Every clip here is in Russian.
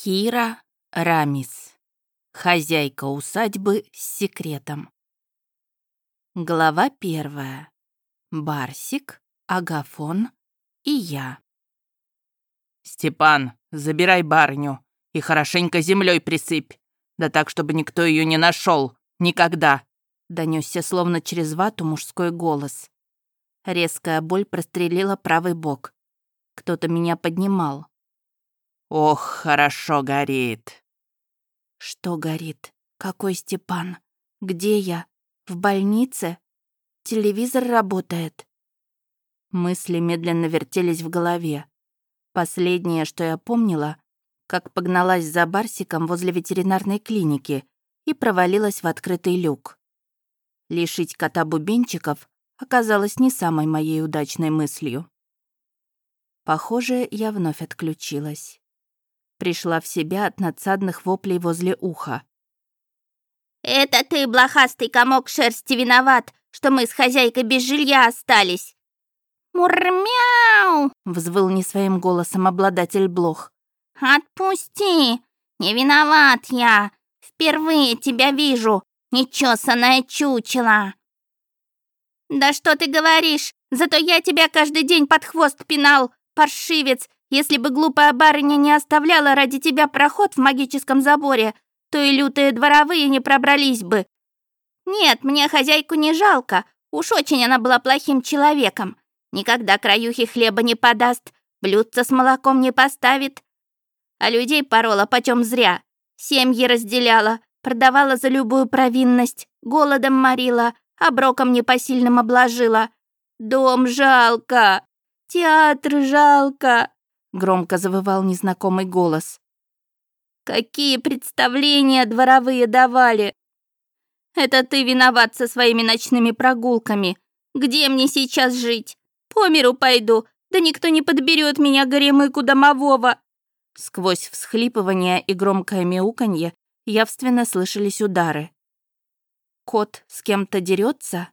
Кира Рамис. Хозяйка усадьбы с секретом. Глава первая. Барсик, Агафон и я. «Степан, забирай барыню и хорошенько землей присыпь, да так, чтобы никто ее не нашел, никогда!» Донесся словно через вату мужской голос. Резкая боль прострелила правый бок. Кто-то меня поднимал. «Ох, хорошо горит!» «Что горит? Какой Степан? Где я? В больнице? Телевизор работает?» Мысли медленно вертелись в голове. Последнее, что я помнила, как погналась за Барсиком возле ветеринарной клиники и провалилась в открытый люк. Лишить кота бубенчиков оказалось не самой моей удачной мыслью. Похоже, я вновь отключилась. Пришла в себя от надсадных воплей возле уха. «Это ты, блохастый комок шерсти, виноват, что мы с хозяйкой без жилья остались!» «Мурмяу!» — взвыл не своим голосом обладатель блох. «Отпусти! Не виноват я! Впервые тебя вижу, нечесанное чучело!» «Да что ты говоришь? Зато я тебя каждый день под хвост пинал, паршивец, если бы глупая барыня не оставляла ради тебя проход в магическом заборе, то и лютые дворовые не пробрались бы. Нет, мне хозяйку не жалко, уж очень она была плохим человеком. Никогда краюхи хлеба не подаст, блюдца с молоком не поставит. А людей порола почем зря. Семьи разделяла, продавала за любую провинность, голодом морила, оброком непосильным обложила. Дом жалко, театр жалко, громко завывал незнакомый голос. Какие представления дворовые давали! Это ты виноват со своими ночными прогулками. Где мне сейчас жить? По миру пойду, да никто не подберет меня горемыку домового. Сквозь всхлипывание и громкое мяуканье явственно слышались удары. Кот с кем-то дерется?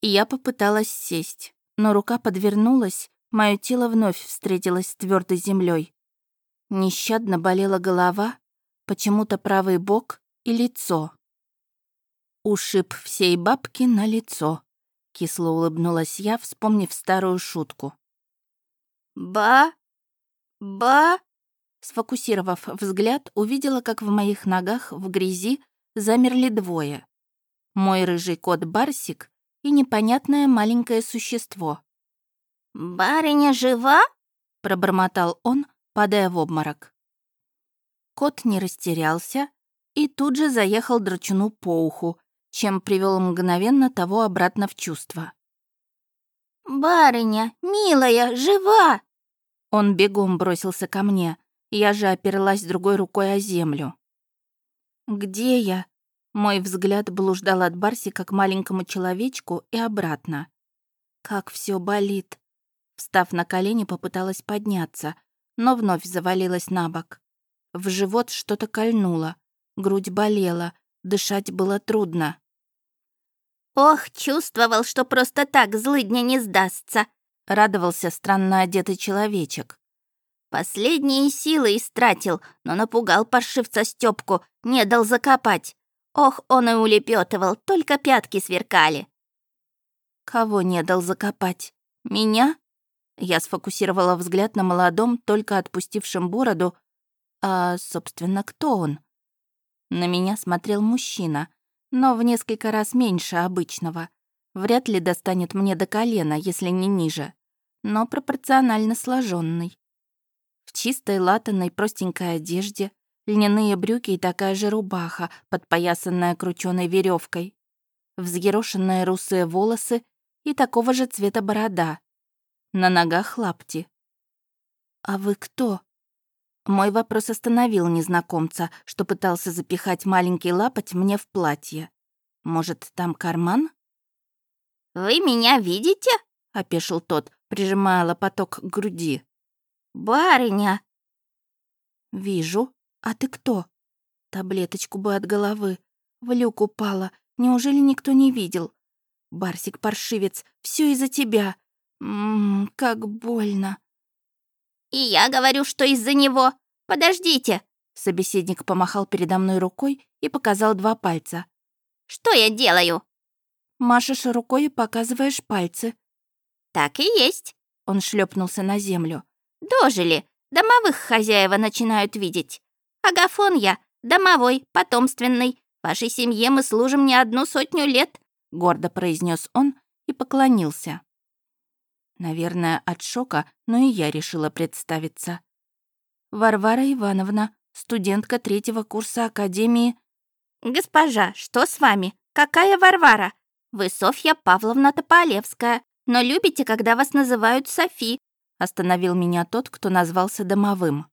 Я попыталась сесть, но рука подвернулась, Мое тело вновь встретилось с твердой землей. Нещадно болела голова, почему-то правый бок и лицо. Ушиб всей бабки на лицо. Кисло улыбнулась я, вспомнив старую шутку. «Ба? Ба?» Сфокусировав взгляд, увидела, как в моих ногах в грязи замерли двое. Мой рыжий кот Барсик и непонятное маленькое существо. «Барыня жива?» — пробормотал он, падая в обморок. Кот не растерялся и тут же заехал драчуну по уху, чем привел мгновенно того обратно в чувство. «Барыня, милая, жива!» Он бегом бросился ко мне, я же оперлась другой рукой о землю. «Где я?» Мой взгляд блуждал от Барсика к маленькому человечку и обратно. Как все болит. Встав на колени, попыталась подняться, но вновь завалилась на бок. В живот что-то кольнуло, грудь болела, дышать было трудно. «Ох, чувствовал, что просто так злыдня не сдастся», — радовался странно одетый человечек. «Последние силы истратил, но напугал паршивца Стёпку, не дал закопать. Ох, он и улепетывал, только пятки сверкали». «Кого не дал закопать? Меня?» Я сфокусировала взгляд на молодом, только отпустившем бороду. А, собственно, кто он? На меня смотрел мужчина, но в несколько раз меньше обычного. Вряд ли достанет мне до колена, если не ниже, но пропорционально сложенный. В чистой латаной простенькой одежде, льняные брюки и такая же рубаха, подпоясанная крученой веревкой, взъерошенные русые волосы и такого же цвета борода на ногах лапти. «А вы кто?» Мой вопрос остановил незнакомца, что пытался запихать маленький лапоть мне в платье. «Может, там карман?» «Вы меня видите?» — опешил тот, прижимая лопаток к груди. «Барыня!» «Вижу. А ты кто?» Таблеточку бы от головы. В люк упала. Неужели никто не видел? Барсик-паршивец, все из-за тебя. Ммм, как больно. И я говорю, что из-за него. подождите!» Собеседник помахал передо мной рукой и показал два пальца. «Что я делаю?» Машешь рукой и показываешь пальцы. «Так и есть!» Он шлепнулся на землю. «Дожили! Домовых хозяева начинают видеть. Агафон я, домовой, потомственный. Вашей семье мы служим не одну сотню лет», — гордо произнес он и поклонился. Наверное, от шока, но и я решила представиться. Варвара Ивановна, студентка третьего курса Академии... «Госпожа, что с вами? Какая Варвара? Вы Софья Павловна Тополевская, но любите, когда вас называют Софи», остановил меня тот, кто назвался домовым.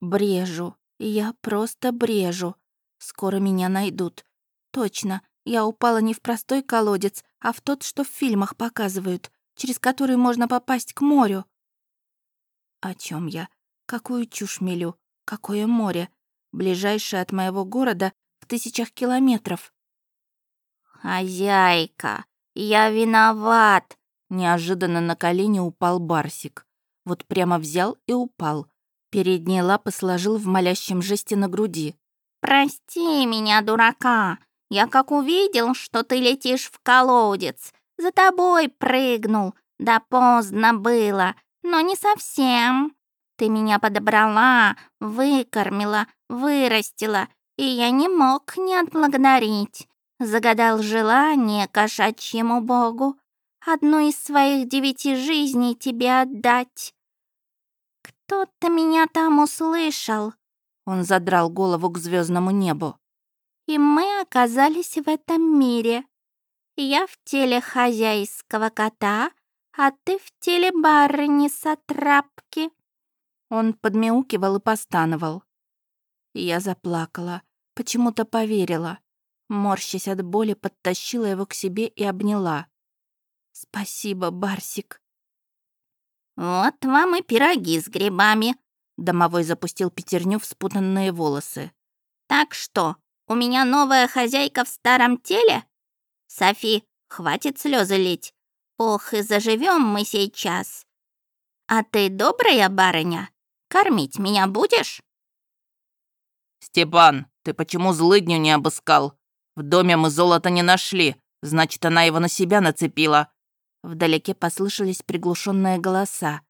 «Брежу. Я просто брежу. Скоро меня найдут. Точно, я упала не в простой колодец, а в тот, что в фильмах показывают, через который можно попасть к морю. О чем я? Какую чушь мелю? Какое море? Ближайшее от моего города в тысячах километров. «Хозяйка, я виноват!» Неожиданно на колени упал Барсик. Вот прямо взял и упал. Передние лапы сложил в молящем жесте на груди. «Прости меня, дурака. Я как увидел, что ты летишь в колодец, за тобой прыгнул. Да поздно было, но не совсем. Ты меня подобрала, выкормила, вырастила, и я не мог не отблагодарить. Загадал желание кошачьему богу, одну из своих девяти жизней тебе отдать. Кто-то меня там услышал. Он задрал голову к звездному небу. И мы оказались в этом мире. Я в теле хозяйского кота, а ты в теле барыни сатрапки. Он подмяукивал и постановал. Я заплакала, почему-то поверила. Морщась от боли, подтащила его к себе и обняла. «Спасибо, Барсик». «Вот вам и пироги с грибами», — домовой запустил пятерню в спутанные волосы. «Так что, у меня новая хозяйка в старом теле? Софи, хватит слезы лить. Ох, и заживем мы сейчас. А ты добрая барыня? Кормить меня будешь?» «Степан, ты почему злыдню не обыскал? В доме мы золота не нашли, значит, она его на себя нацепила. Вдалеке послышались приглушенные голоса.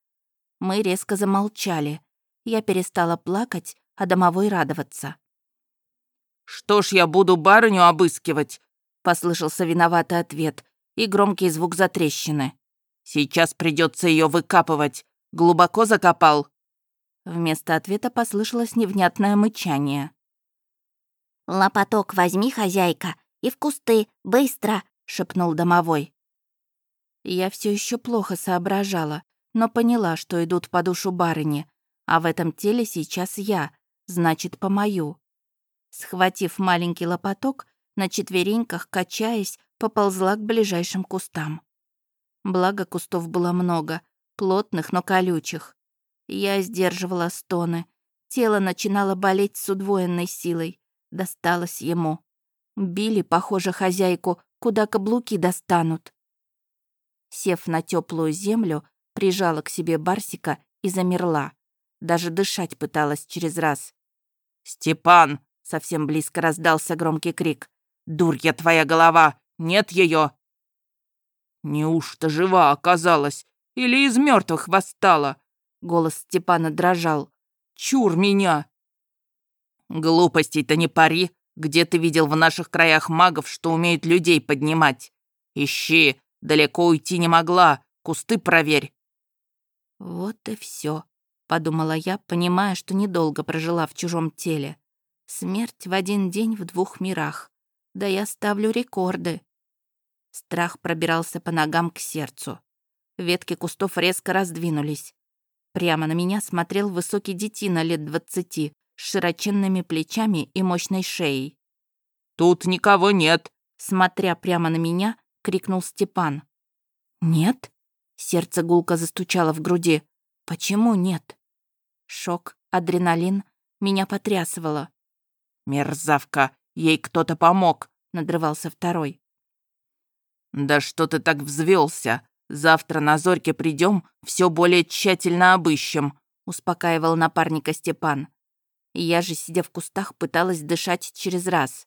Мы резко замолчали. Я перестала плакать, а домовой радоваться. «Что ж я буду барыню обыскивать?» — послышался виноватый ответ и громкий звук затрещины. «Сейчас придется ее выкапывать. Глубоко закопал?» Вместо ответа послышалось невнятное мычание. «Лопаток возьми, хозяйка, и в кусты, быстро!» — шепнул домовой. Я все еще плохо соображала, но поняла, что идут по душу барыни, а в этом теле сейчас я, значит, по мою. Схватив маленький лопаток, на четвереньках, качаясь, поползла к ближайшим кустам. Благо кустов было много, плотных, но колючих. Я сдерживала стоны. Тело начинало болеть с удвоенной силой. Досталось ему. Били, похоже, хозяйку, куда каблуки достанут. Сев на теплую землю, прижала к себе Барсика и замерла. Даже дышать пыталась через раз. «Степан!» — совсем близко раздался громкий крик. «Дурья твоя голова! Нет ее!» «Неужто жива оказалась? Или из мертвых восстала?» Голос Степана дрожал. «Чур меня!» «Глупостей-то не пари. Где ты видел в наших краях магов, что умеют людей поднимать? Ищи, Далеко уйти не могла. Кусты проверь». «Вот и все, подумала я, понимая, что недолго прожила в чужом теле. Смерть в один день в двух мирах. Да я ставлю рекорды. Страх пробирался по ногам к сердцу. Ветки кустов резко раздвинулись. Прямо на меня смотрел высокий детина лет двадцати с широченными плечами и мощной шеей. «Тут никого нет», смотря прямо на меня, — крикнул Степан. «Нет?» — сердце гулко застучало в груди. «Почему нет?» Шок, адреналин, меня потрясывало. «Мерзавка, ей кто-то помог», — надрывался второй. «Да что ты так взвелся? Завтра на зорьке придем, все более тщательно обыщем», — успокаивал напарника Степан. Я же, сидя в кустах, пыталась дышать через раз.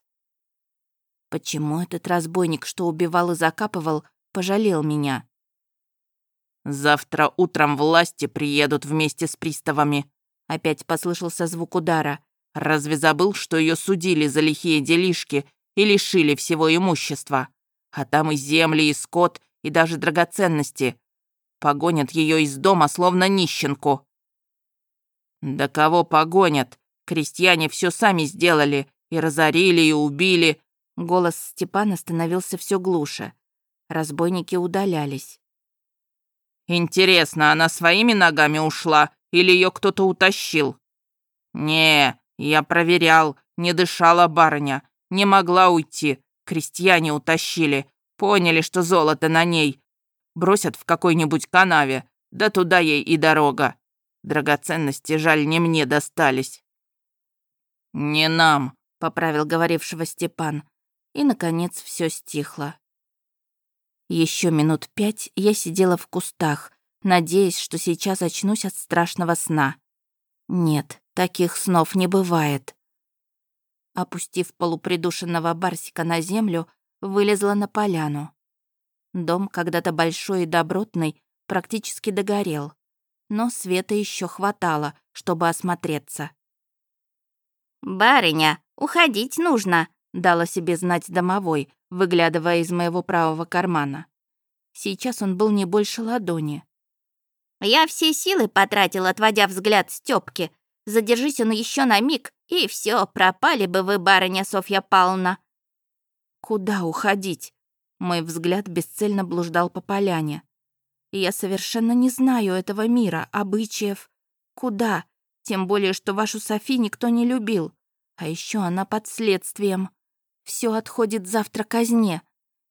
Почему этот разбойник, что убивал и закапывал, пожалел меня? «Завтра утром власти приедут вместе с приставами», — опять послышался звук удара. «Разве забыл, что ее судили за лихие делишки и лишили всего имущества? А там и земли, и скот, и даже драгоценности. Погонят ее из дома, словно нищенку». «Да кого погонят? Крестьяне все сами сделали, и разорили, и убили». Голос Степана становился все глуше. Разбойники удалялись. «Интересно, она своими ногами ушла или ее кто-то утащил?» «Не, я проверял, не дышала барыня, не могла уйти, крестьяне утащили, поняли, что золото на ней. Бросят в какой-нибудь канаве, да туда ей и дорога. Драгоценности, жаль, не мне достались». «Не нам», — поправил говорившего Степан. И, наконец, все стихло. Еще минут пять я сидела в кустах, надеясь, что сейчас очнусь от страшного сна. Нет, таких снов не бывает. Опустив полупридушенного барсика на землю, вылезла на поляну. Дом, когда-то большой и добротный, практически догорел, но света еще хватало, чтобы осмотреться. «Барыня, уходить нужно», — дала себе знать домовой, выглядывая из моего правого кармана. Сейчас он был не больше ладони. «Я все силы потратил, отводя взгляд Стёпки. Задержись он еще на миг, и все, пропали бы вы, барыня Софья Павловна». «Куда уходить?» Мой взгляд бесцельно блуждал по поляне. «Я совершенно не знаю этого мира, обычаев. Куда? Тем более, что вашу Софи никто не любил. А еще она под следствием. Все отходит завтра казне.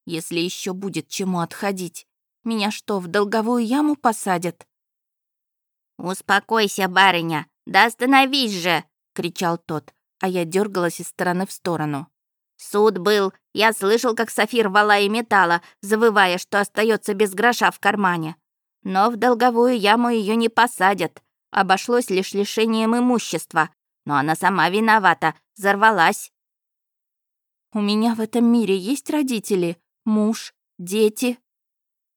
Если еще будет чему отходить. Меня что, в долговую яму посадят?» «Успокойся, барыня, да остановись же!» — кричал тот, а я дергалась из стороны в сторону. «Суд был, я слышал, как Софи рвала и металла, завывая, что остается без гроша в кармане. Но в долговую яму ее не посадят. Обошлось лишь лишением имущества. Но она сама виновата, взорвалась. У меня в этом мире есть родители, муж, дети».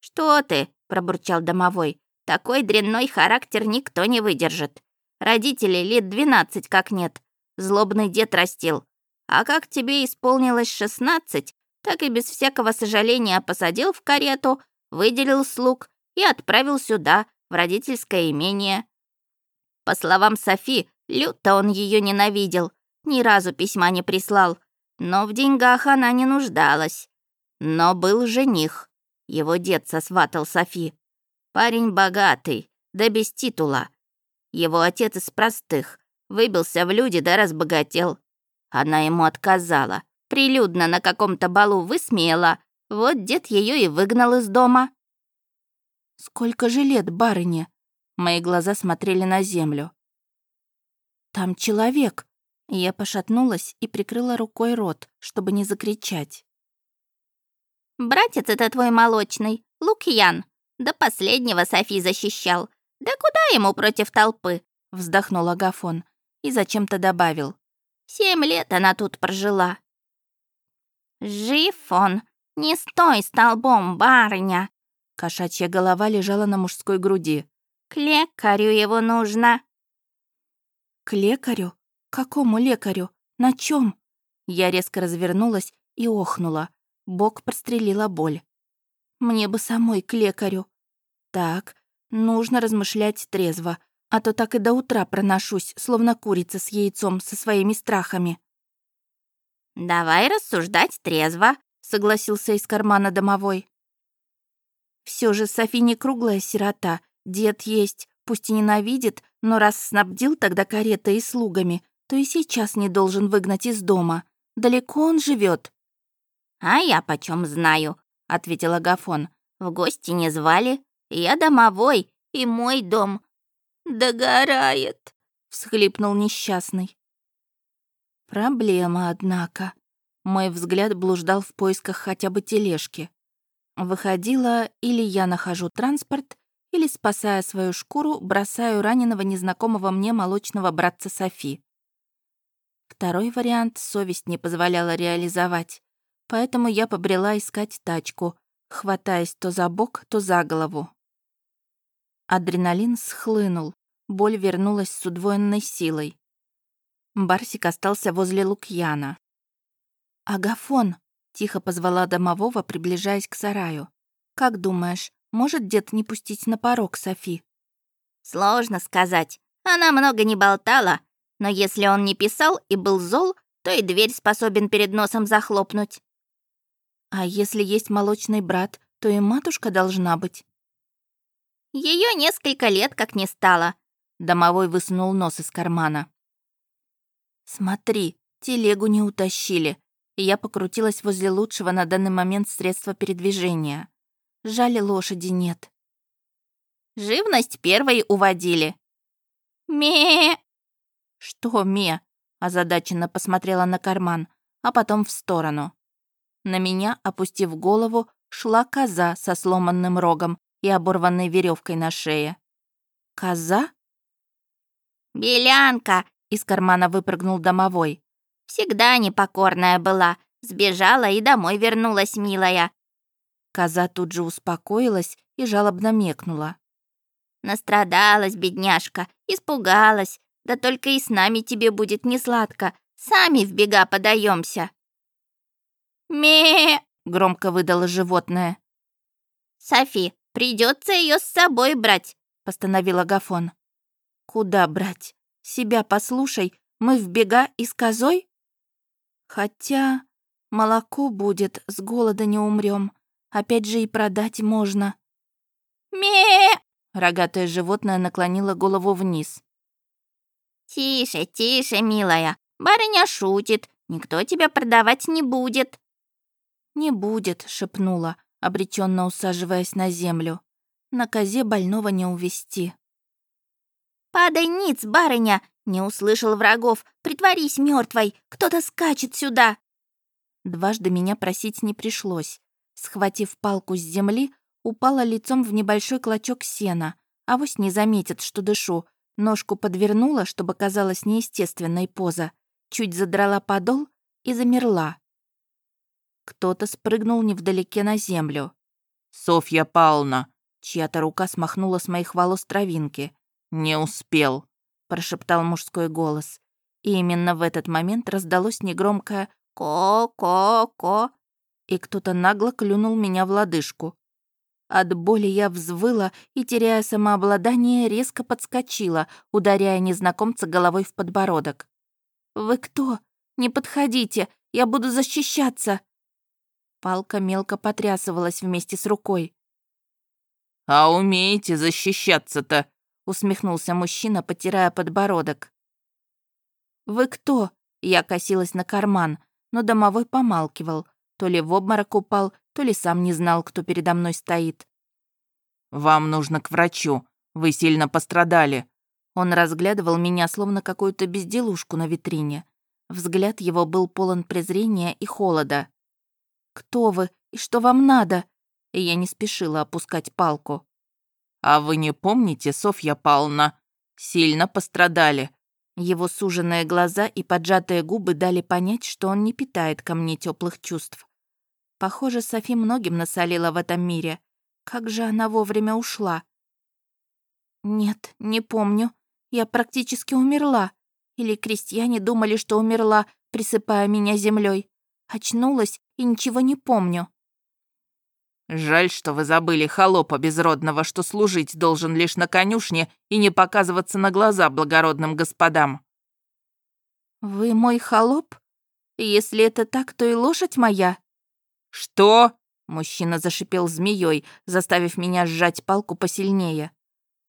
«Что ты?» — пробурчал домовой. «Такой дрянной характер никто не выдержит. Родителей лет двенадцать как нет. Злобный дед растил. А как тебе исполнилось шестнадцать, так и без всякого сожаления посадил в карету, выделил слуг и отправил сюда, в родительское имение. По словам Софи, люто он ее ненавидел, ни разу письма не прислал, но в деньгах она не нуждалась. Но был жених. Его дед сосватал Софи. Парень богатый, да без титула. Его отец из простых. Выбился в люди да разбогател. Она ему отказала. Прилюдно на каком-то балу высмеяла. Вот дед ее и выгнал из дома. «Сколько же лет, барыне?» Мои глаза смотрели на землю. «Там человек», я пошатнулась и прикрыла рукой рот, чтобы не закричать. «Братец это твой молочный, Лукьян. До последнего Софи защищал. Да куда ему против толпы?» Вздохнул Агафон и зачем-то добавил. «Семь лет она тут прожила». «Жив он! Не стой столбом, барыня!» Кошачья голова лежала на мужской груди. «К лекарю его нужно!» «К лекарю? «Какому лекарю? На чем? Я резко развернулась и охнула. Бок прострелила боль. «Мне бы самой к лекарю». «Так, нужно размышлять трезво, а то так и до утра проношусь, словно курица с яйцом со своими страхами». «Давай рассуждать трезво», — согласился из кармана домовой. Все же Софи не круглая сирота, дед есть, пусть и ненавидит, но раз снабдил тогда каретой и слугами, то и сейчас не должен выгнать из дома. Далеко он живет. «А я почем знаю», — ответил Агафон. «В гости не звали. Я домовой, и мой дом догорает», — всхлипнул несчастный. Проблема, однако. Мой взгляд блуждал в поисках хотя бы тележки. Выходила, или я нахожу транспорт, или, спасая свою шкуру, бросаю раненого незнакомого мне молочного братца Софи. Второй вариант совесть не позволяла реализовать, поэтому я побрела искать тачку, хватаясь то за бок, то за голову. Адреналин схлынул, боль вернулась с удвоенной силой. Барсик остался возле Лукьяна. «Агафон!» — тихо позвала домового, приближаясь к сараю. «Как думаешь, может дед не пустить на порог Софи?» «Сложно сказать. Она много не болтала, но если он не писал и был зол, то и дверь способен перед носом захлопнуть». «А если есть молочный брат, то и матушка должна быть». Ее несколько лет как не стало», — домовой высунул нос из кармана. «Смотри, телегу не утащили», и я покрутилась возле лучшего на данный момент средства передвижения. Жаль, лошади нет. «Живность первой уводили». «Ме!» «Что ме?» озадаченно посмотрела на карман, а потом в сторону. На меня, опустив голову, шла коза со сломанным рогом и оборванной веревкой на шее. «Коза?» «Белянка!» — из кармана выпрыгнул домовой. «Всегда непокорная была. Сбежала и домой вернулась, милая». Коза тут же успокоилась и жалобно мекнула. «Настрадалась, бедняжка, испугалась. Да только и с нами тебе будет несладко. Сами в бега подаемся. «Ме!» — громко выдало животное. «Софи, придется ее с собой брать», — постановил Агафон. «Куда брать? Себя послушай, мы в бега и с козой?» «Хотя молоко будет, с голода не умрем. Опять же и продать можно». «Ме!» — рогатое животное наклонило голову вниз. «Тише, тише, милая. Барыня шутит. Никто тебя продавать не будет». «Не будет», — шепнула, обреченно усаживаясь на землю. На козе больного не увести. «Падай ниц, барыня! Не услышал врагов! Притворись мертвой! Кто-то скачет сюда!» Дважды меня просить не пришлось. Схватив палку с земли, упала лицом в небольшой клочок сена. Авось не заметит, что дышу. Ножку подвернула, чтобы казалась неестественной поза. Чуть задрала подол и замерла. Кто-то спрыгнул невдалеке на землю. «Софья Павловна!» Чья-то рука смахнула с моих волос травинки. «Не успел», — прошептал мужской голос. И именно в этот момент раздалось негромкое «ко-ко-ко», и кто-то нагло клюнул меня в лодыжку. От боли я взвыла и, теряя самообладание, резко подскочила, ударяя незнакомца головой в подбородок. «Вы кто? Не подходите, я буду защищаться!» Палка мелко потрясывалась вместе с рукой. «А умеете защищаться-то?» усмехнулся мужчина, потирая подбородок. «Вы кто?» Я косилась на карман, но домовой помалкивал. То ли в обморок упал, то ли сам не знал, кто передо мной стоит. «Вам нужно к врачу. Вы сильно пострадали». Он разглядывал меня, словно какую-то безделушку на витрине. Взгляд его был полон презрения и холода. «Кто вы и что вам надо?» И я не спешила опускать палку. «А вы не помните, Софья Павловна? Сильно пострадали». Его суженные глаза и поджатые губы дали понять, что он не питает ко мне теплых чувств. Похоже, Софи многим насолила в этом мире. Как же она вовремя ушла? Нет, не помню. Я практически умерла. Или крестьяне думали, что умерла, присыпая меня землей. Очнулась и ничего не помню. Жаль, что вы забыли холопа безродного, что служить должен лишь на конюшне и не показываться на глаза благородным господам. Вы мой холоп? Если это так, то и лошадь моя. Что? Мужчина зашипел змеей, заставив меня сжать палку посильнее.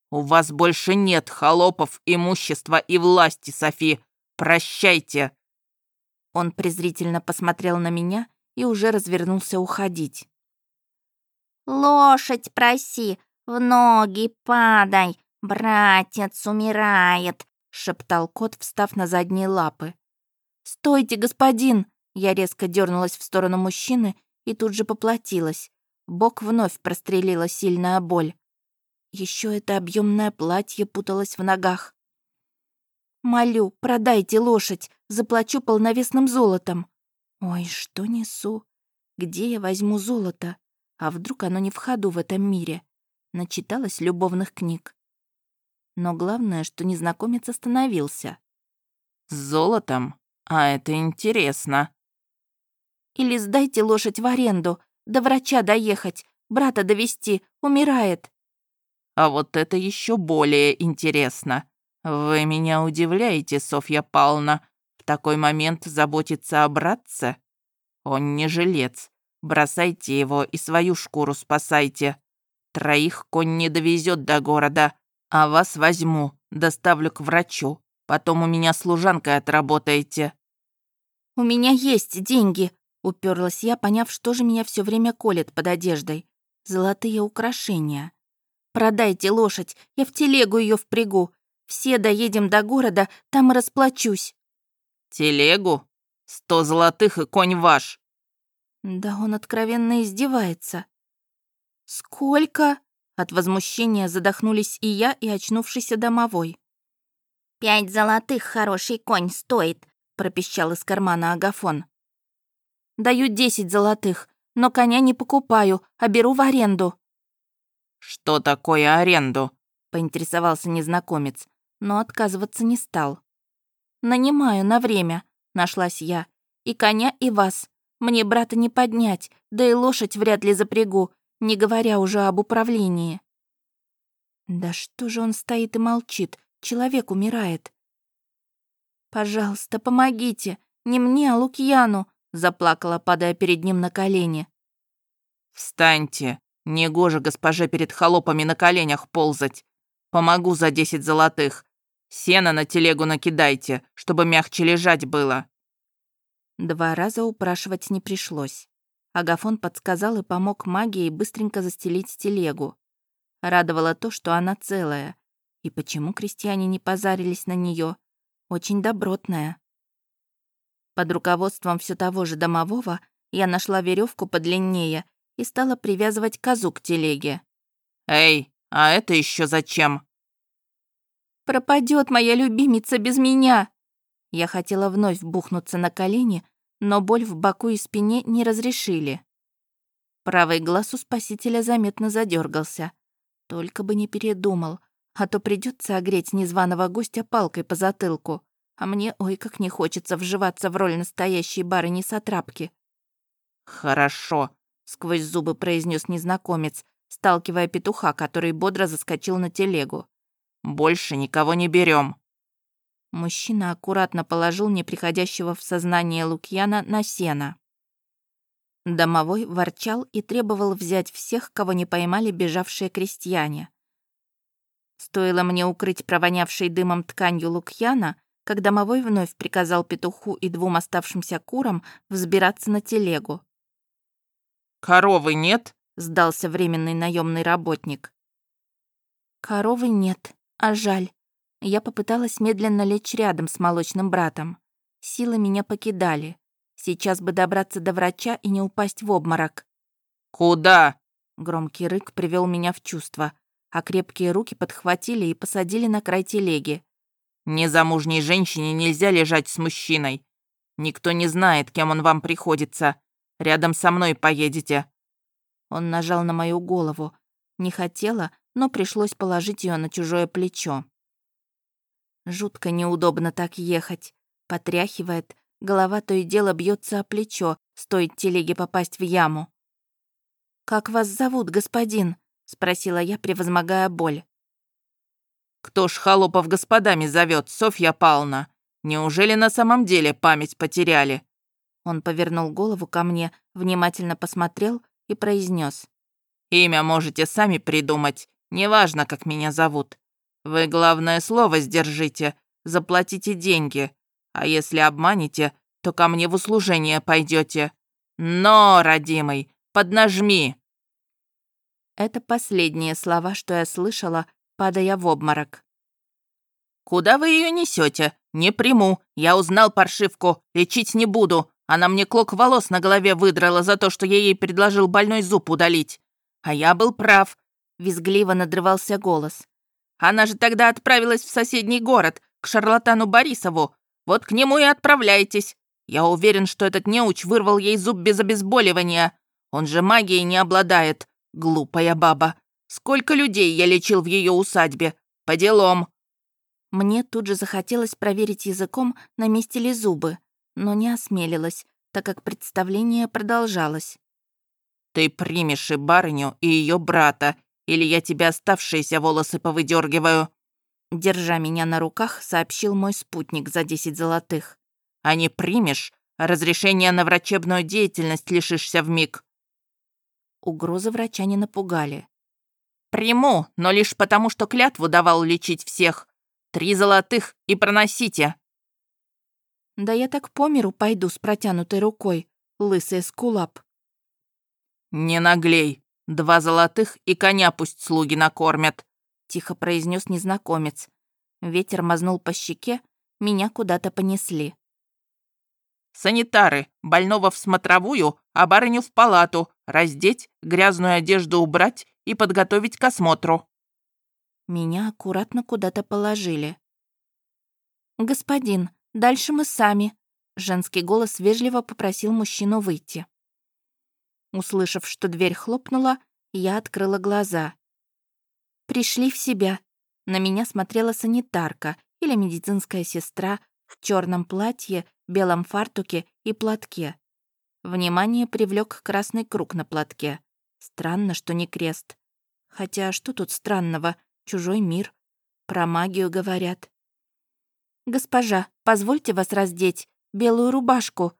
«У вас больше нет холопов, имущества и власти, Софи. Прощайте!» Он презрительно посмотрел на меня и уже развернулся уходить. «Лошадь проси, в ноги падай, братец умирает», — шептал кот, встав на задние лапы. «Стойте, господин!» Я резко дернулась в сторону мужчины и тут же поплатилась. Бок вновь прострелила сильная боль. Еще это объемное платье путалось в ногах. «Молю, продайте лошадь, заплачу полновесным золотом». «Ой, что несу? Где я возьму золото? А вдруг оно не в ходу в этом мире?» Начиталась любовных книг. Но главное, что незнакомец остановился. «С золотом? А это интересно». «Или сдайте лошадь в аренду, до врача доехать, брата довести, умирает». «А вот это еще более интересно. Вы меня удивляете, Софья Павловна. Такой момент заботиться о братце? Он не жилец. Бросайте его и свою шкуру спасайте. Троих конь не довезет до города, а вас возьму, доставлю к врачу. Потом у меня служанкой отработаете». «У меня есть деньги», — уперлась я, поняв, что же меня все время колет под одеждой. «Золотые украшения. Продайте лошадь, я в телегу ее впрягу. Все доедем до города, там и расплачусь». «Телегу? Сто золотых и конь ваш». Да он откровенно издевается. «Сколько?» От возмущения задохнулись и я, и очнувшийся домовой. «Пять золотых хороший конь стоит», — пропищал из кармана Агафон. «Даю десять золотых, но коня не покупаю, а беру в аренду». «Что такое аренду?» — поинтересовался незнакомец, но отказываться не стал. «Нанимаю на время», — нашлась я. «И коня, и вас. Мне брата не поднять, да и лошадь вряд ли запрягу, не говоря уже об управлении». «Да что же он стоит и молчит? Человек умирает». «Пожалуйста, помогите. Не мне, а Лукьяну», — заплакала, падая перед ним на колени. «Встаньте. Негоже госпоже перед холопами на коленях ползать. Помогу за десять золотых. Сено на телегу накидайте, чтобы мягче лежать было». Два раза упрашивать не пришлось. Агафон подсказал и помог магией быстренько застелить телегу. Радовало то, что она целая. И почему крестьяне не позарились на нее? Очень добротная. Под руководством все того же домового я нашла веревку подлиннее и стала привязывать козу к телеге. «Эй, а это еще зачем?» Пропадет моя любимица без меня!» Я хотела вновь бухнуться на колени, но боль в боку и спине не разрешили. Правый глаз у спасителя заметно задергался. Только бы не передумал, а то придется огреть незваного гостя палкой по затылку. А мне ой как не хочется вживаться в роль настоящей барыни-сатрапки. «Хорошо», — сквозь зубы произнес незнакомец, сталкивая петуха, который бодро заскочил на телегу. Больше никого не берем. Мужчина аккуратно положил неприходящего в сознание Лукьяна на сено. Домовой ворчал и требовал взять всех, кого не поймали бежавшие крестьяне. Стоило мне укрыть провонявшей дымом тканью Лукьяна, как домовой вновь приказал петуху и двум оставшимся курам взбираться на телегу. «Коровы нет?» — сдался временный наемный работник. «Коровы нет», а жаль. Я попыталась медленно лечь рядом с молочным братом. Силы меня покидали. Сейчас бы добраться до врача и не упасть в обморок. «Куда?» Громкий рык привел меня в чувство, а крепкие руки подхватили и посадили на край телеги. «Незамужней женщине нельзя лежать с мужчиной. Никто не знает, кем он вам приходится. Рядом со мной поедете». Он нажал на мою голову. Не хотела, но пришлось положить ее на чужое плечо. Жутко неудобно так ехать. Потряхивает, голова то и дело бьется о плечо, стоит телеге попасть в яму. «Как вас зовут, господин?» — спросила я, превозмогая боль. «Кто ж холопов господами зовет, Софья Павловна? Неужели на самом деле память потеряли?» Он повернул голову ко мне, внимательно посмотрел и произнес: «Имя можете сами придумать. Неважно, как меня зовут. Вы главное слово сдержите, заплатите деньги. А если обманете, то ко мне в услужение пойдете. Но, родимый, поднажми!» Это последние слова, что я слышала, падая в обморок. «Куда вы ее несете? Не приму. Я узнал паршивку. Лечить не буду. Она мне клок волос на голове выдрала за то, что я ей предложил больной зуб удалить. А я был прав. Визгливо надрывался голос. «Она же тогда отправилась в соседний город, к шарлатану Борисову. Вот к нему и отправляйтесь. Я уверен, что этот неуч вырвал ей зуб без обезболивания. Он же магией не обладает. Глупая баба. Сколько людей я лечил в ее усадьбе. По делам». Мне тут же захотелось проверить языком, на месте ли зубы, но не осмелилась, так как представление продолжалось. «Ты примешь и барыню, и ее брата, или я тебе оставшиеся волосы повыдергиваю. Держа меня на руках, сообщил мой спутник за десять золотых. «А не примешь, разрешение на врачебную деятельность лишишься в миг. Угрозы врача не напугали. «Приму, но лишь потому, что клятву давал лечить всех. Три золотых и проносите». «Да я так по миру пойду с протянутой рукой, лысый скулап». «Не наглей. Два золотых и коня пусть слуги накормят», — тихо произнес незнакомец. Ветер мазнул по щеке, меня куда-то понесли. «Санитары, больного в смотровую, а барыню в палату, раздеть, грязную одежду убрать и подготовить к осмотру». Меня аккуратно куда-то положили. «Господин, дальше мы сами», — женский голос вежливо попросил мужчину выйти. Услышав, что дверь хлопнула, я открыла глаза. Пришли в себя. На меня смотрела санитарка или медицинская сестра в черном платье, белом фартуке и платке. Внимание привлек красный круг на платке. Странно, что не крест. Хотя что тут странного? Чужой мир. Про магию говорят. «Госпожа, позвольте вас раздеть. Белую рубашку».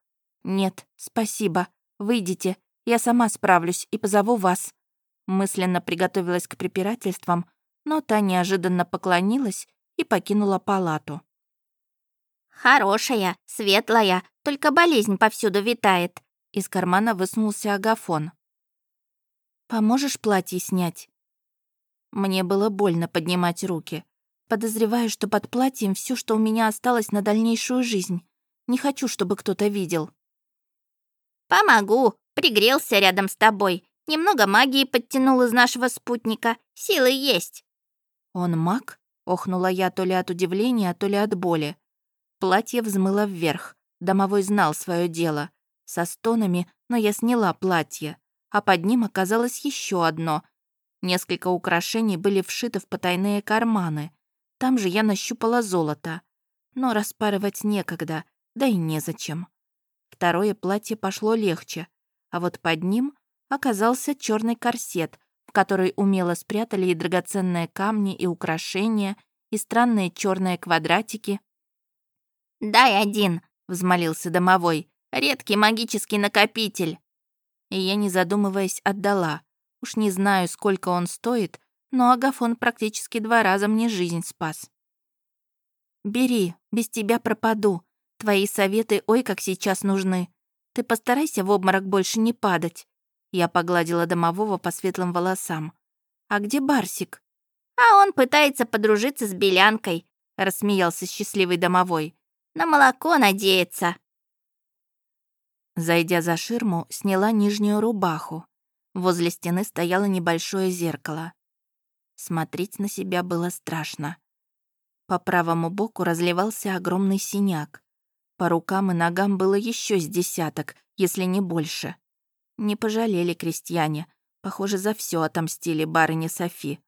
«Нет, спасибо. Выйдите. Я сама справлюсь и позову вас». Мысленно приготовилась к препирательствам, но та неожиданно поклонилась и покинула палату. «Хорошая, светлая, только болезнь повсюду витает». Из кармана высунулся агафон. «Поможешь платье снять?» Мне было больно поднимать руки. Подозреваю, что под платьем все, что у меня осталось на дальнейшую жизнь. Не хочу, чтобы кто-то видел. «Помогу. Пригрелся рядом с тобой. Немного магии подтянул из нашего спутника. Силы есть». «Он маг?» — охнула я то ли от удивления, то ли от боли. Платье взмыло вверх. Домовой знал свое дело. Со стонами, но я сняла платье. А под ним оказалось еще одно. Несколько украшений были вшиты в потайные карманы. Там же я нащупала золото. Но распарывать некогда, да и незачем. Второе платье пошло легче, а вот под ним оказался черный корсет, в который умело спрятали и драгоценные камни, и украшения, и странные черные квадратики, «Дай один», — взмолился домовой. «Редкий магический накопитель». И я, не задумываясь, отдала. Уж не знаю, сколько он стоит, но Агафон практически два раза мне жизнь спас. «Бери, без тебя пропаду. Твои советы ой как сейчас нужны. Ты постарайся в обморок больше не падать». Я погладила домового по светлым волосам. «А где Барсик?» «А он пытается подружиться с Белянкой», — рассмеялся счастливый домовой. На молоко надеется». Зайдя за ширму, сняла нижнюю рубаху. Возле стены стояло небольшое зеркало. Смотреть на себя было страшно. По правому боку разливался огромный синяк. По рукам и ногам было еще с десяток, если не больше. Не пожалели крестьяне. Похоже, за все отомстили барыне Софи.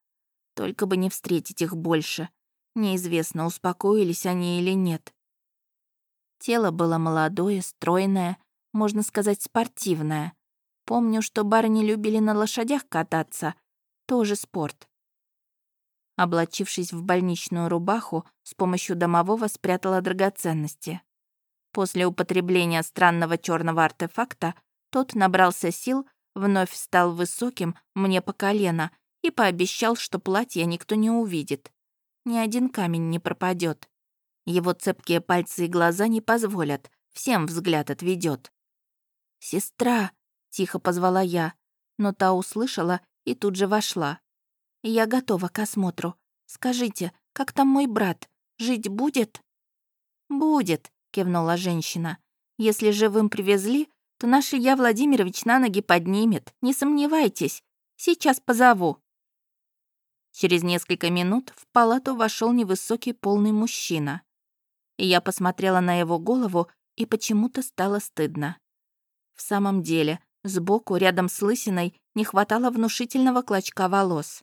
Только бы не встретить их больше. Неизвестно, успокоились они или нет. Тело было молодое, стройное, можно сказать, спортивное. Помню, что барыни любили на лошадях кататься. Тоже спорт. Облачившись в больничную рубаху, с помощью домового спрятала драгоценности. После употребления странного черного артефакта тот набрался сил, вновь стал высоким, мне по колено, и пообещал, что платье никто не увидит. Ни один камень не пропадет. Его цепкие пальцы и глаза не позволят, всем взгляд отведет. «Сестра!» — тихо позвала я, но та услышала и тут же вошла. «Я готова к осмотру. Скажите, как там мой брат? Жить будет?» «Будет», — кивнула женщина. «Если живым привезли, то наш Илья Владимирович на ноги поднимет, не сомневайтесь. Сейчас позову». Через несколько минут в палату вошел невысокий полный мужчина. Я посмотрела на его голову и почему-то стало стыдно. В самом деле, сбоку, рядом с лысиной, не хватало внушительного клочка волос.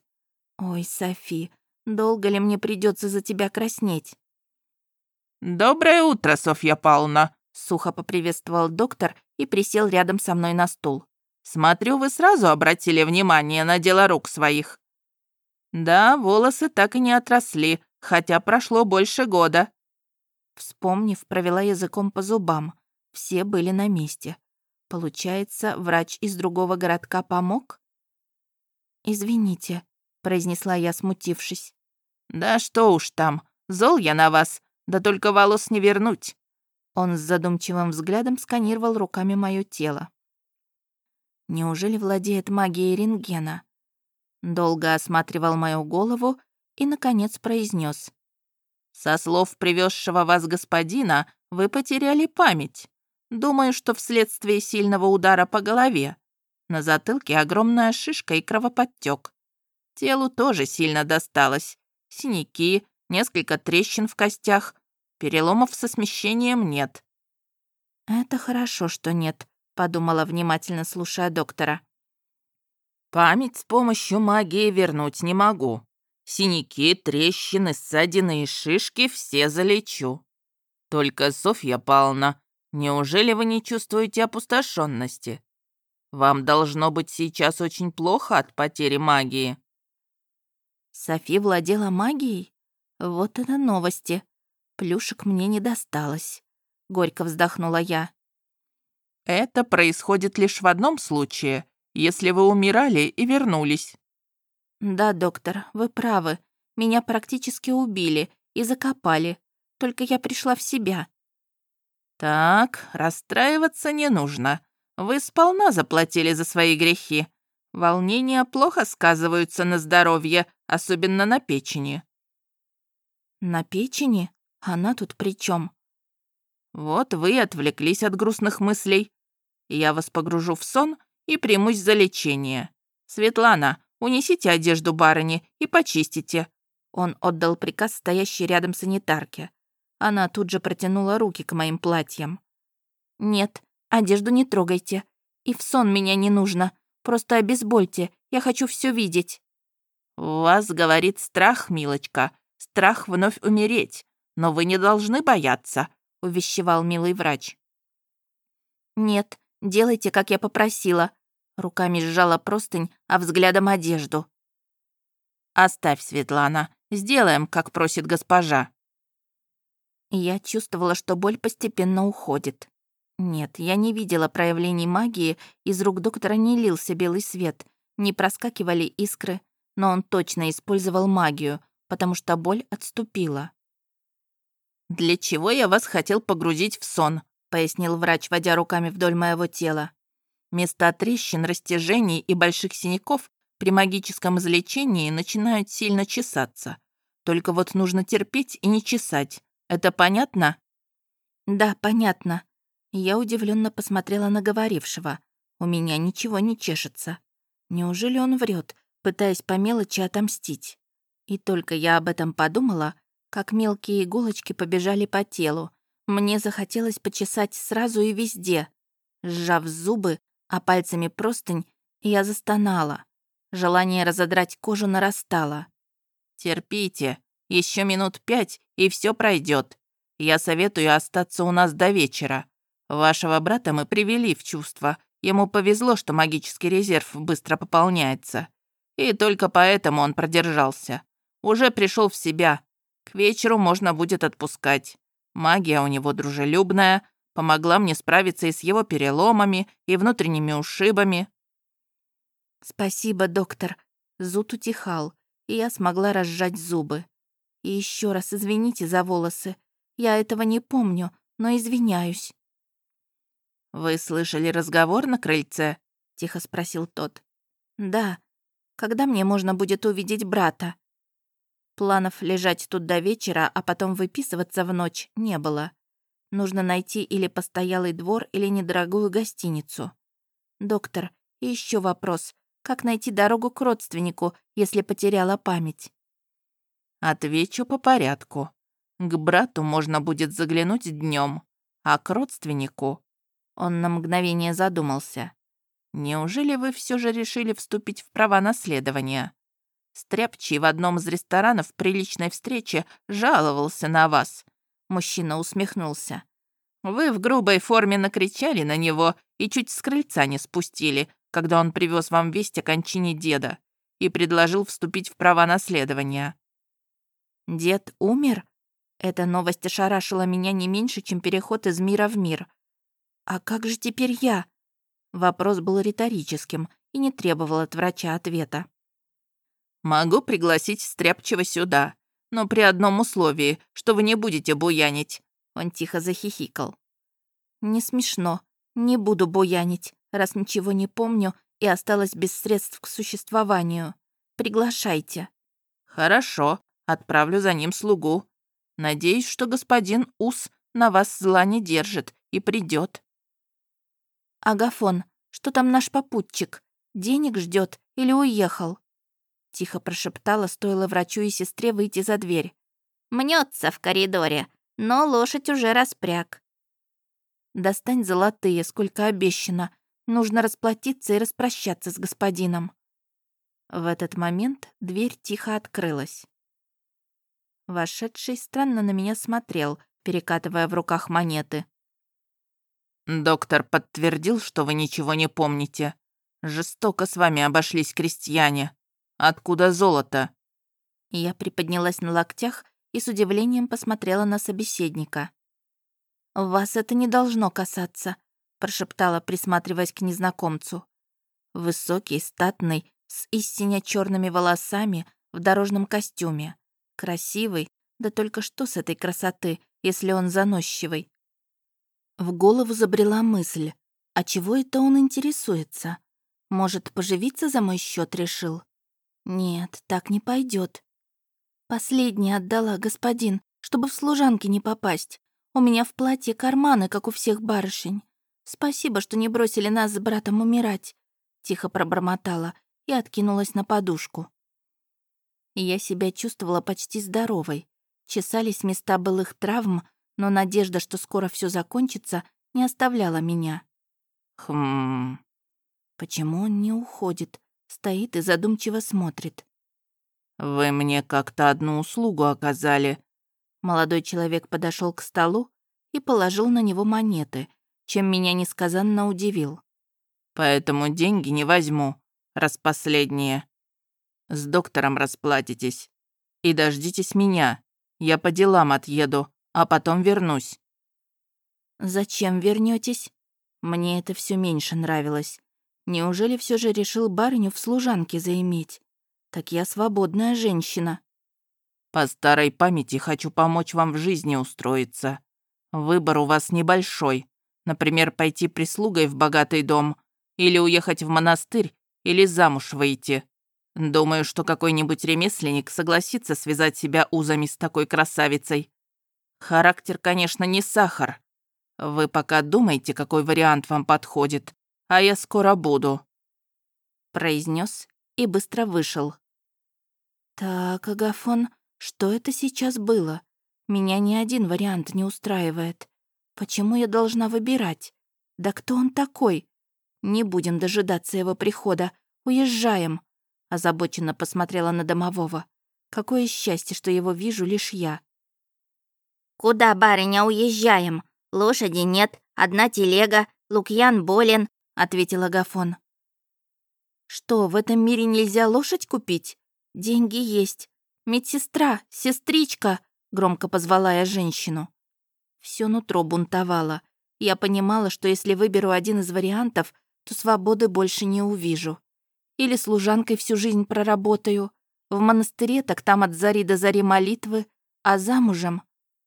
«Ой, Софи, долго ли мне придется за тебя краснеть?» «Доброе утро, Софья Павловна!» — сухо поприветствовал доктор и присел рядом со мной на стул. «Смотрю, вы сразу обратили внимание на дело рук своих». «Да, волосы так и не отросли, хотя прошло больше года». Вспомнив, провела языком по зубам. Все были на месте. Получается, врач из другого городка помог? «Извините», — произнесла я, смутившись. «Да что уж там, зол я на вас, да только волос не вернуть». Он с задумчивым взглядом сканировал руками мое тело. Неужели владеет магией рентгена? Долго осматривал мою голову и, наконец, произнес: «Со слов привезшего вас господина, вы потеряли память. Думаю, что вследствие сильного удара по голове. На затылке огромная шишка и кровоподтек. Телу тоже сильно досталось. Синяки, несколько трещин в костях. Переломов со смещением нет». «Это хорошо, что нет», — подумала, внимательно слушая доктора. «Память с помощью магии вернуть не могу. Синяки, трещины, ссадины и шишки все залечу. Только, Софья Павловна, неужели вы не чувствуете опустошенности? Вам должно быть сейчас очень плохо от потери магии». Софи владела магией? Вот это новости. Плюшек мне не досталось. Горько вздохнула я. Это происходит лишь в одном случае, если вы умирали и вернулись. Да, доктор, вы правы. Меня практически убили и закопали. Только я пришла в себя. Так, расстраиваться не нужно. Вы сполна заплатили за свои грехи. Волнения плохо сказываются на здоровье, особенно на печени. На печени? Она тут при чем? Вот вы отвлеклись от грустных мыслей. Я вас погружу в сон и примусь за лечение. Светлана, унесите одежду барыни и почистите». Он отдал приказ стоящей рядом санитарке. Она тут же протянула руки к моим платьям. «Нет, одежду не трогайте. И в сон меня не нужно. Просто обезбольте, я хочу все видеть». «У вас, говорит, страх, милочка, страх вновь умереть. Но вы не должны бояться», — увещевал милый врач. «Нет, делайте, как я попросила». Руками сжала простынь, а взглядом одежду. «Оставь, Светлана, сделаем, как просит госпожа». Я чувствовала, что боль постепенно уходит. Нет, я не видела проявлений магии, из рук доктора не лился белый свет, не проскакивали искры, но он точно использовал магию, потому что боль отступила. «Для чего я вас хотел погрузить в сон?» — пояснил врач, водя руками вдоль моего тела. «Места трещин, растяжений и больших синяков при магическом излечении начинают сильно чесаться. Только вот нужно терпеть и не чесать. Это понятно?» «Да, понятно». Я удивленно посмотрела на говорившего. «У меня ничего не чешется. Неужели он врет, пытаясь по мелочи отомстить?» И только я об этом подумала, как мелкие иголочки побежали по телу. Мне захотелось почесать сразу и везде. Сжав зубы, а пальцами простынь, я застонала. Желание разодрать кожу нарастало. «Терпите, еще минут пять, и все пройдет. Я советую остаться у нас до вечера. Вашего брата мы привели в чувство. Ему повезло, что магический резерв быстро пополняется. И только поэтому он продержался. Уже пришел в себя, к вечеру можно будет отпускать. Магия у него дружелюбная, помогла мне справиться и с его переломами, и внутренними ушибами». «Спасибо, доктор». Зуд утихал, и я смогла разжать зубы. «И еще раз извините за волосы. Я этого не помню, но извиняюсь». «Вы слышали разговор на крыльце?» — тихо спросил тот. «Да. Когда мне можно будет увидеть брата?» Планов лежать тут до вечера, а потом выписываться в ночь не было. Нужно найти или постоялый двор, или недорогую гостиницу. Доктор, и еще вопрос. Как найти дорогу к родственнику, если потеряла память? Отвечу по порядку. К брату можно будет заглянуть днем, а к родственнику... Он на мгновение задумался. Неужели вы все же решили вступить в права наследования? Стряпчий в одном из ресторанов при личной встрече жаловался на вас. Мужчина усмехнулся. Вы в грубой форме накричали на него и чуть с крыльца не спустили, когда он привез вам весть о кончине деда и предложил вступить в права наследования. Дед умер? Эта новость ошарашила меня не меньше, чем переход из мира в мир. А как же теперь я? Вопрос был риторическим и не требовал от врача ответа. Могу пригласить Стряпчего сюда, но при одном условии, что вы не будете буянить». Он тихо захихикал. «Не смешно. Не буду буянить, раз ничего не помню и осталась без средств к существованию. Приглашайте». «Хорошо, отправлю за ним слугу. Надеюсь, что господин Ус на вас зла не держит и придет. «Агафон, что там наш попутчик? Денег ждет или уехал?» Тихо прошептала, стоило врачу и сестре выйти за дверь. Мнется в коридоре, но лошадь уже распряг. Достань золотые, сколько обещано. Нужно расплатиться и распрощаться с господином. В этот момент дверь тихо открылась. Вошедший странно на меня смотрел, перекатывая в руках монеты. «Доктор подтвердил, что вы ничего не помните. Жестоко с вами обошлись крестьяне. Откуда золото?» Я приподнялась на локтях и с удивлением посмотрела на собеседника. «Вас это не должно касаться», — прошептала, присматриваясь к незнакомцу. Высокий, статный, с истинно черными волосами, в дорожном костюме. Красивый, да только что с этой красоты, если он заносчивый. В голову забрела мысль, а чего это он интересуется? Может, поживиться за мой счет решил? Нет, так не пойдет. Последний отдала, господин, чтобы в служанки не попасть. У меня в платье карманы, как у всех барышень. Спасибо, что не бросили нас с братом умирать. Тихо пробормотала и откинулась на подушку. Я себя чувствовала почти здоровой. Чесались места былых травм, но надежда, что скоро все закончится, не оставляла меня. Хм. Почему он не уходит? Стоит и задумчиво смотрит. «Вы мне как-то одну услугу оказали». Молодой человек подошел к столу и положил на него монеты, чем меня несказанно удивил. «Поэтому деньги не возьму, раз последние. С доктором расплатитесь. И дождитесь меня. Я по делам отъеду, а потом вернусь». «Зачем вернетесь? Мне это все меньше нравилось. Неужели все же решил барыню в служанке заиметь? Так я свободная женщина. По старой памяти хочу помочь вам в жизни устроиться. Выбор у вас небольшой. Например, пойти прислугой в богатый дом, или уехать в монастырь, или замуж выйти. Думаю, что какой-нибудь ремесленник согласится связать себя узами с такой красавицей. Характер, конечно, не сахар. Вы пока думайте, какой вариант вам подходит а я скоро буду», — произнес и быстро вышел. «Так, Агафон, что это сейчас было? Меня ни один вариант не устраивает. Почему я должна выбирать? Да кто он такой? Не будем дожидаться его прихода. Уезжаем!» Озабоченно посмотрела на домового. Какое счастье, что его вижу лишь я. «Куда, барыня, уезжаем? Лошади нет, одна телега, Лукьян болен, ответил Агафон. «Что, в этом мире нельзя лошадь купить? Деньги есть. Медсестра, сестричка!» — громко позвала я женщину. Всё нутро бунтовало. Я понимала, что если выберу один из вариантов, то свободы больше не увижу. Или служанкой всю жизнь проработаю. В монастыре так там от зари до зари молитвы, а замужем.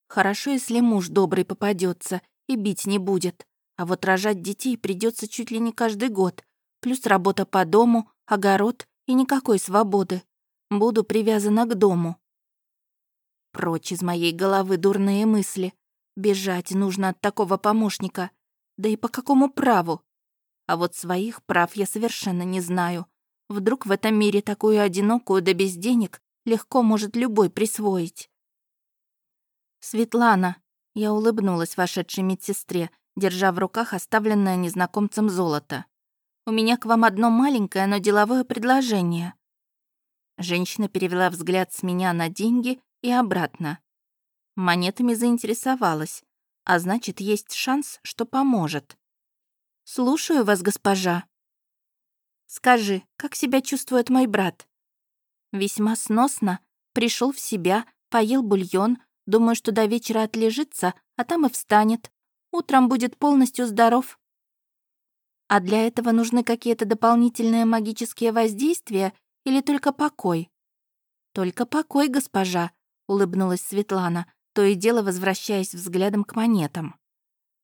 Хорошо, если муж добрый попадется и бить не будет. А вот рожать детей придется чуть ли не каждый год. Плюс работа по дому, огород и никакой свободы. Буду привязана к дому. Прочь из моей головы дурные мысли. Бежать нужно от такого помощника. Да и по какому праву? А вот своих прав я совершенно не знаю. Вдруг в этом мире такую одинокую да без денег легко может любой присвоить. «Светлана», — я улыбнулась вошедшей медсестре, держа в руках оставленное незнакомцем золото. «У меня к вам одно маленькое, но деловое предложение». Женщина перевела взгляд с меня на деньги и обратно. Монетами заинтересовалась, а значит, есть шанс, что поможет. «Слушаю вас, госпожа». «Скажи, как себя чувствует мой брат?» «Весьма сносно. Пришел в себя, поел бульон, думаю, что до вечера отлежится, а там и встанет. Утром будет полностью здоров». «А для этого нужны какие-то дополнительные магические воздействия или только покой?» «Только покой, госпожа», — улыбнулась Светлана, то и дело возвращаясь взглядом к монетам.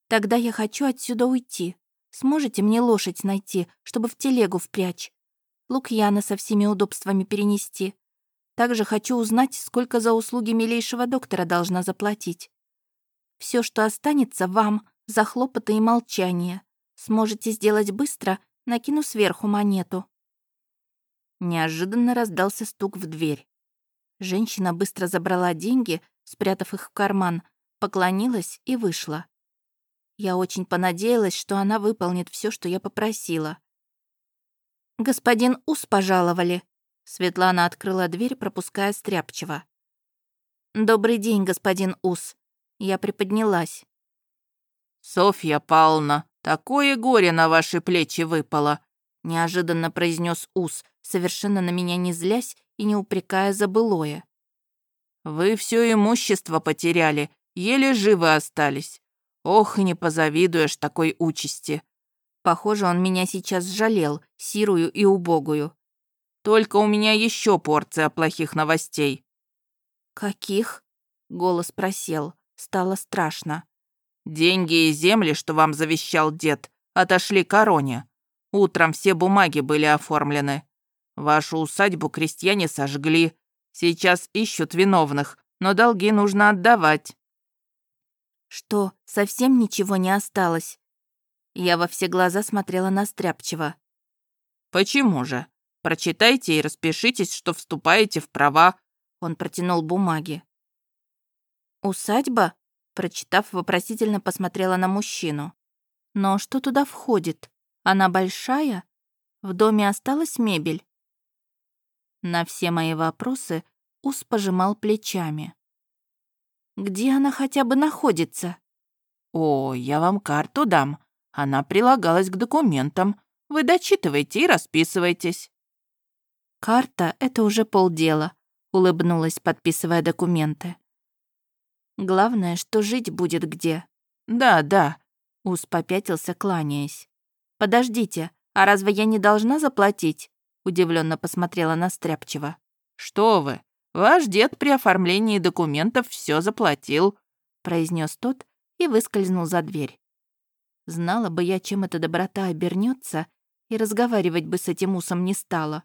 «Тогда я хочу отсюда уйти. Сможете мне лошадь найти, чтобы в телегу впрячь? Лукьяна со всеми удобствами перенести. Также хочу узнать, сколько за услуги милейшего доктора должна заплатить. Все, что останется вам, за хлопоты и молчание. Сможете сделать быстро, накину сверху монету». Неожиданно раздался стук в дверь. Женщина быстро забрала деньги, спрятав их в карман, поклонилась и вышла. Я очень понадеялась, что она выполнит все, что я попросила. «Господин Ус пожаловали», — Светлана открыла дверь, пропуская Стряпчева. «Добрый день, господин Ус». Я приподнялась. «Софья Павловна, такое горе на ваши плечи выпало», — неожиданно произнес Ус, совершенно на меня не злясь и не упрекая за былое. «Вы все имущество потеряли, еле живы остались. Ох, не позавидуешь такой участи». Похоже, он меня сейчас жалел, сирую и убогую. «Только у меня еще порция плохих новостей». «Каких?» — голос просел. Стало страшно. «Деньги и земли, что вам завещал дед, отошли короне. Утром все бумаги были оформлены. Вашу усадьбу крестьяне сожгли. Сейчас ищут виновных, но долги нужно отдавать». «Что, совсем ничего не осталось?» Я во все глаза смотрела на Стряпчева. «Почему же? Прочитайте и распишитесь, что вступаете в права». Он протянул бумаги. «Усадьба?» Прочитав, вопросительно посмотрела на мужчину. «Но что туда входит? Она большая? В доме осталась мебель?» На все мои вопросы Ус пожимал плечами. «Где она хотя бы находится?» «О, я вам карту дам. Она прилагалась к документам. Вы дочитывайте и расписывайтесь». «Карта — это уже полдела», — улыбнулась, подписывая документы. «Главное, что жить будет где». «Да, да», — Ус попятился, кланяясь. «Подождите, а разве я не должна заплатить?» удивленно посмотрела на Стряпчева. «Что вы? Ваш дед при оформлении документов все заплатил», произнес тот и выскользнул за дверь. Знала бы я, чем эта доброта обернется, и разговаривать бы с этим усом не стала.